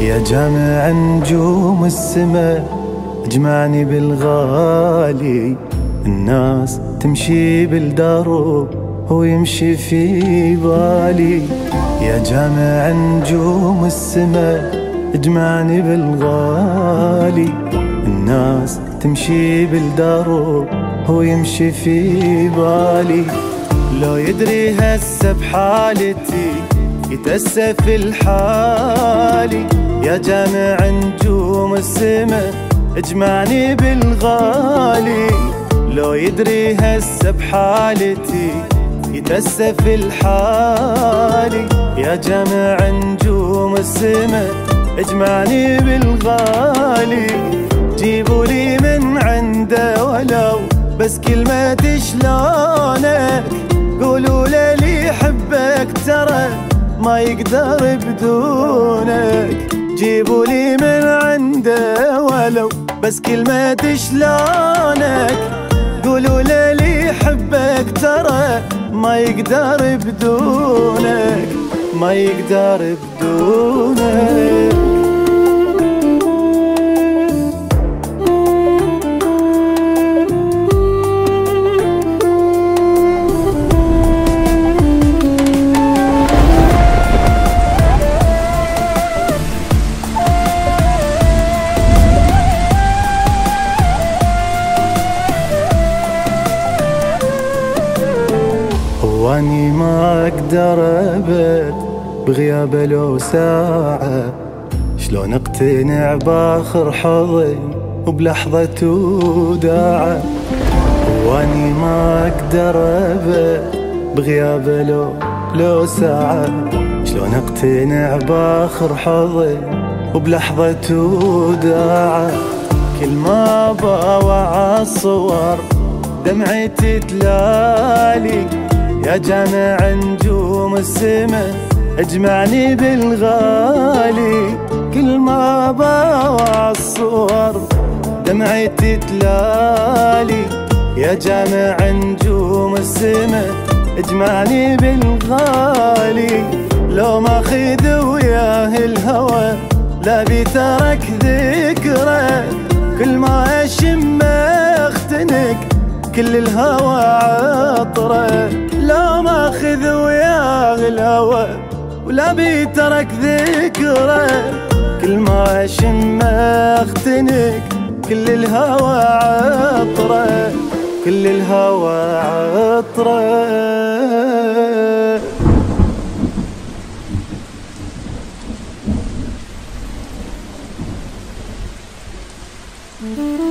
يا جامع نجوم السماء أجمعني بالغالي. الناس تمشي بالدروب هو يمشي في بالي. يا جامع نجوم السماء أجمعني بالغالي. الناس تمشي بالدروب هو يمشي في بالي. لو يدري هسه بحالتي يتأسف الحالي. يا جامع نجوم السماء اجمعني بالغالي. لو يدري هسه بحالتي يتأسف الحالي. يا جمع نجوم السماء اجمعني بالغالي. جيبوا لي من عنده ولو بس كلمة شلونك قولوا لي يحبك ترى. ما يقدر بدونك. جيبوا لي من عنده ولو بس كلمة شلونك قولوا لي يحبك ترى ما يقدر بدونك. ما يقدر بدونك. ما أقدر أبد بغيابه لو ساعة. شلون اقتنع بآخر حضن وبلحظة وداعة وأني ما أقدر أبد بغيابه لو لو ساعة. شلون اقتنع بآخر حضن وبلحظة وداعة كل ما باوع الصور دمعتي تلالي يا جامع نجوم السماء اجمعني بالغالي. كل ما باوع الصور دمعتي تلالي يا جامع نجوم السماء اجمعني بالغالي. لو ما خذ وياه الهوى لا بترك ذكرى. كل ما أشم اختنق كل الهوى عطره. لا ماخذ وياه الهوى ولا بيترك ذكره. كل ما اشم اختنق كل الهوى عطره. كل الهوى عطره. Mm-hmm.